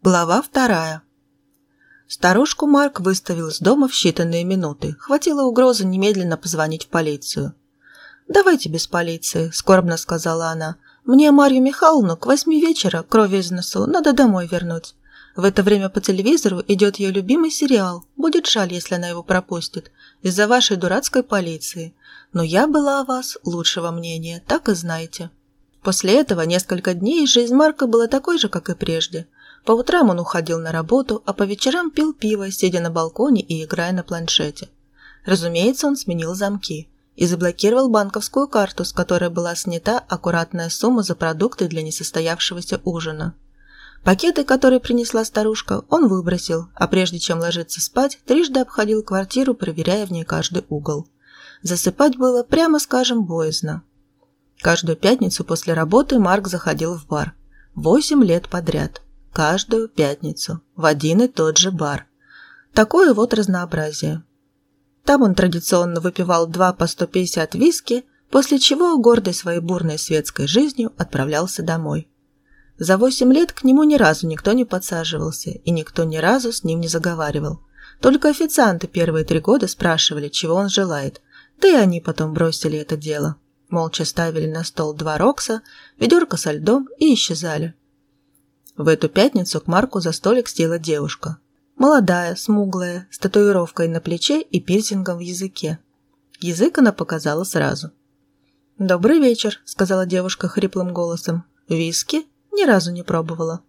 Глава вторая. Старушку Марк выставил из дома в считанные минуты. Хватило угрозы немедленно позвонить в полицию. «Давайте без полиции», – скорбно сказала она. «Мне Марью Михайловну к восьми вечера, крови из носу, надо домой вернуть. В это время по телевизору идет ее любимый сериал. Будет жаль, если она его пропустит. Из-за вашей дурацкой полиции. Но я была о вас лучшего мнения, так и знаете». После этого несколько дней жизнь Марка была такой же, как и прежде – по утрам он уходил на работу, а по вечерам пил пиво, сидя на балконе и играя на планшете. Разумеется, он сменил замки и заблокировал банковскую карту, с которой была снята аккуратная сумма за продукты для несостоявшегося ужина. Пакеты, которые принесла старушка, он выбросил, а прежде чем ложиться спать, трижды обходил квартиру, проверяя в ней каждый угол. Засыпать было, прямо скажем, боязно. Каждую пятницу после работы Марк заходил в бар. Восемь лет подряд – Каждую пятницу в один и тот же бар. Такое вот разнообразие. Там он традиционно выпивал два по 150 виски, после чего, гордый своей бурной светской жизнью, отправлялся домой. За восемь лет к нему ни разу никто не подсаживался, и никто ни разу с ним не заговаривал. Только официанты первые три года спрашивали, чего он желает, да и они потом бросили это дело. Молча ставили на стол два рокса, ведерко со льдом и исчезали. В эту пятницу к Марку за столик села девушка. Молодая, смуглая, с татуировкой на плече и пирсингом в языке. Язык она показала сразу. «Добрый вечер», — сказала девушка хриплым голосом. «Виски? Ни разу не пробовала».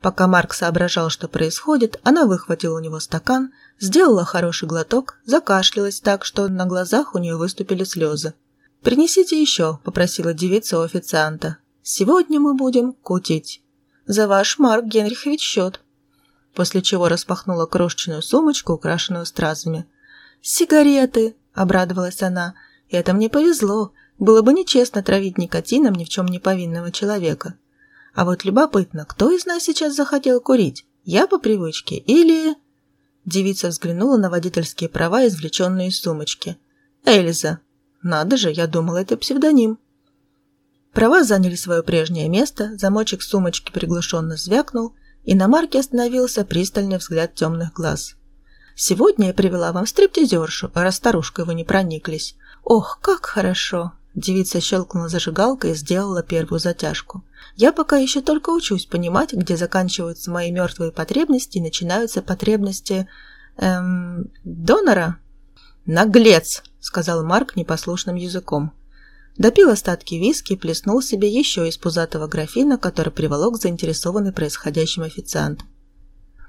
Пока Марк соображал, что происходит, она выхватила у него стакан, сделала хороший глоток, закашлялась так, что на глазах у нее выступили слезы. «Принесите еще», — попросила девица у официанта. «Сегодня мы будем кутить». За ваш, Марк Генрихович, счет». После чего распахнула крошечную сумочку, украшенную стразами. «Сигареты!» – обрадовалась она. «Это мне повезло. Было бы нечестно травить никотином ни в чем не повинного человека. А вот любопытно, кто из нас сейчас захотел курить? Я по привычке или...» Девица взглянула на водительские права, извлеченные из сумочки. «Эльза. Надо же, я думала, это псевдоним». Права заняли свое прежнее место, замочек сумочки приглушенно звякнул, и на Марке остановился пристальный взгляд темных глаз. «Сегодня я привела вам стриптизершу, раз старушкой вы не прониклись. Ох, как хорошо!» Девица щелкнула зажигалкой и сделала первую затяжку. «Я пока еще только учусь понимать, где заканчиваются мои мертвые потребности и начинаются потребности... эм... донора?» «Наглец!» — сказал Марк непослушным языком. Допил остатки виски и плеснул себе еще из пузатого графина, который приволок заинтересованный происходящим официант.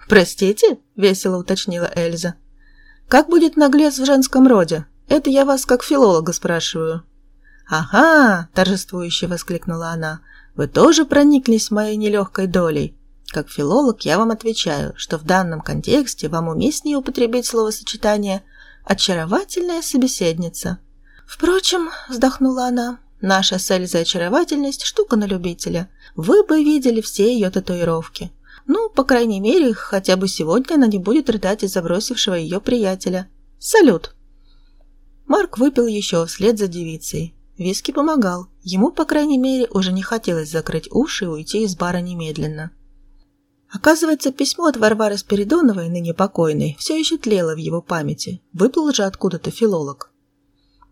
«Простите?» – весело уточнила Эльза. «Как будет наглец в женском роде? Это я вас как филолога спрашиваю». «Ага!» – торжествующе воскликнула она. «Вы тоже прониклись моей нелегкой долей. Как филолог я вам отвечаю, что в данном контексте вам уместнее употребить словосочетание «очаровательная собеседница». «Впрочем», — вздохнула она, — «наша с Эльзой очаровательность — штука на любителя. Вы бы видели все ее татуировки. Ну, по крайней мере, хотя бы сегодня она не будет рыдать из-за бросившего ее приятеля. Салют!» Марк выпил еще вслед за девицей. Виски помогал. Ему, по крайней мере, уже не хотелось закрыть уши и уйти из бара немедленно. Оказывается, письмо от Варвары Спиридоновой, ныне покойной, все еще тлело в его памяти. Выплыл же откуда-то филолог.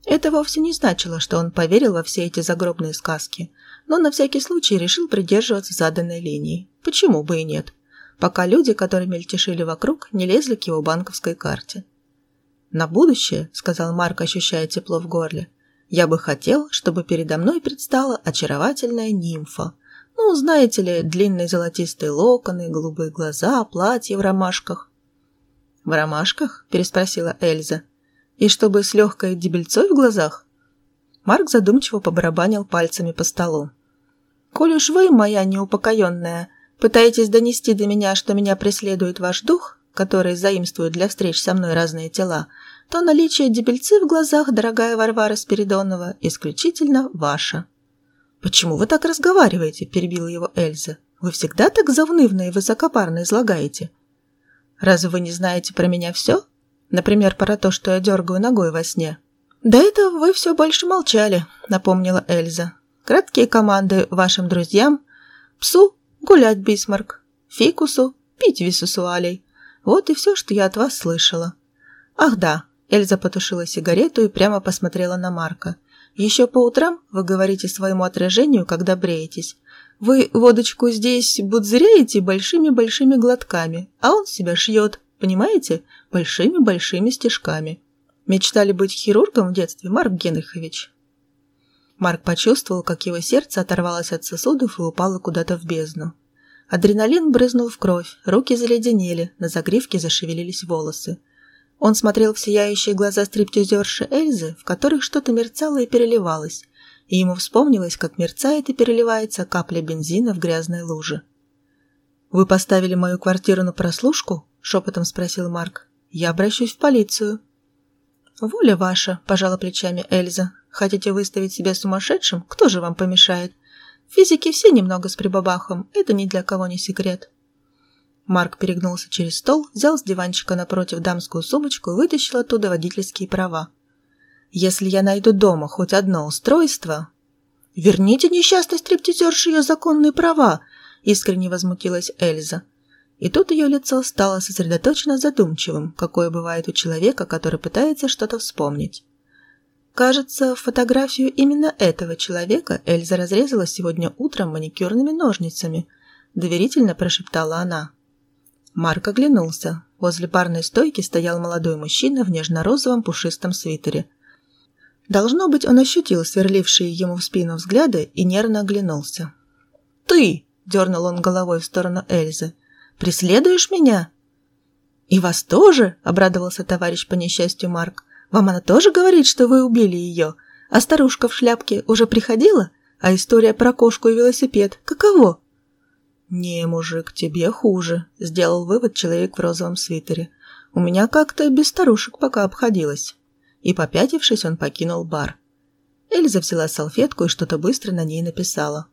Это вовсе не значило, что он поверил во все эти загробные сказки, но на всякий случай решил придерживаться заданной линии. Почему бы и нет? Пока люди, которые мельтешили вокруг, не лезли к его банковской карте. «На будущее», — сказал Марк, ощущая тепло в горле, «я бы хотел, чтобы передо мной предстала очаровательная нимфа. Ну, знаете ли, длинные золотистые локоны, голубые глаза, платье в ромашках». «В ромашках?» – переспросила Эльза. И чтобы с легкой дебельцой в глазах? Марк задумчиво побарабанил пальцами по столу. «Коль уж вы, моя неупокоенная, пытаетесь донести до меня, что меня преследует ваш дух, который заимствует для встреч со мной разные тела, то наличие дебельцы в глазах, дорогая Варвара Спиридонова, исключительно ваше». «Почему вы так разговариваете?» – перебила его Эльза. «Вы всегда так заунывно и высокопарно излагаете». «Разве вы не знаете про меня все?» Например, про то, что я дергаю ногой во сне. «Да это вы все больше молчали», — напомнила Эльза. «Краткие команды вашим друзьям. Псу гулять, Бисмарк. фикусу, пить висусуалей. Вот и все, что я от вас слышала. Ах да, Эльза потушила сигарету и прямо посмотрела на Марка. Еще по утрам вы говорите своему отражению, когда бреетесь. Вы водочку здесь будзреете большими-большими глотками, а он себя шьет, понимаете, большими-большими стежками. Мечтали быть хирургом в детстве, Марк Генрихович?» Марк почувствовал, как его сердце оторвалось от сосудов и упало куда-то в бездну. Адреналин брызнул в кровь, руки заледенели, на загривке зашевелились волосы. Он смотрел в сияющие глаза стриптизерши Эльзы, в которых что-то мерцало и переливалось, и ему вспомнилось, как мерцает и переливается капля бензина в грязной луже. «Вы поставили мою квартиру на прослушку?» – шепотом спросил Марк. «Я обращусь в полицию». «Воля ваша», – пожала плечами Эльза. «Хотите выставить себя сумасшедшим? Кто же вам помешает? Физики все немного с прибабахом, это ни для кого не секрет». Марк перегнулся через стол, взял с диванчика напротив дамскую сумочку и вытащил оттуда водительские права. Если я найду дома хоть одно устройство... «Верните несчастной стриптизерши ее законные права!» — искренне возмутилась Эльза. И тут ее лицо стало сосредоточенно задумчивым, какое бывает у человека, который пытается что-то вспомнить. Кажется, фотографию именно этого человека Эльза разрезала сегодня утром маникюрными ножницами, доверительно прошептала она. Марк оглянулся. Возле барной стойки стоял молодой мужчина в нежно-розовом пушистом свитере. Должно быть, он ощутил сверлившие ему в спину взгляды и нервно оглянулся. «Ты!» – дернул он головой в сторону Эльзы. «Преследуешь меня?» «И вас тоже?» – обрадовался товарищ по несчастью Марк. «Вам она тоже говорит, что вы убили ее? А старушка в шляпке уже приходила? А история про кошку и велосипед каково?» «Не, мужик, тебе хуже», – сделал вывод человек в розовом свитере. «У меня как-то без старушек пока обходилось» и, попятившись, он покинул бар. Эльза взяла салфетку и что-то быстро на ней написала.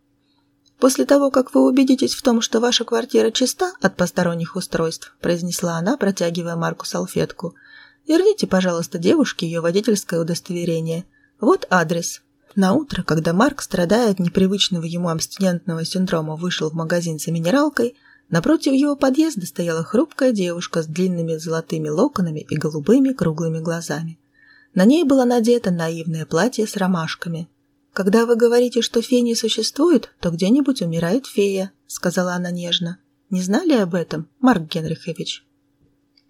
«После того, как вы убедитесь в том, что ваша квартира чиста от посторонних устройств», произнесла она, протягивая Марку салфетку, «верните, пожалуйста, девушке ее водительское удостоверение. Вот адрес». На утро, когда Марк, страдая от непривычного ему абстинентного синдрома, вышел в магазин за минералкой, напротив его подъезда стояла хрупкая девушка с длинными золотыми локонами и голубыми круглыми глазами. На ней было надето наивное платье с ромашками. «Когда вы говорите, что фей не существует, то где-нибудь умирает фея», — сказала она нежно. «Не знали об этом, Марк Генрихович?»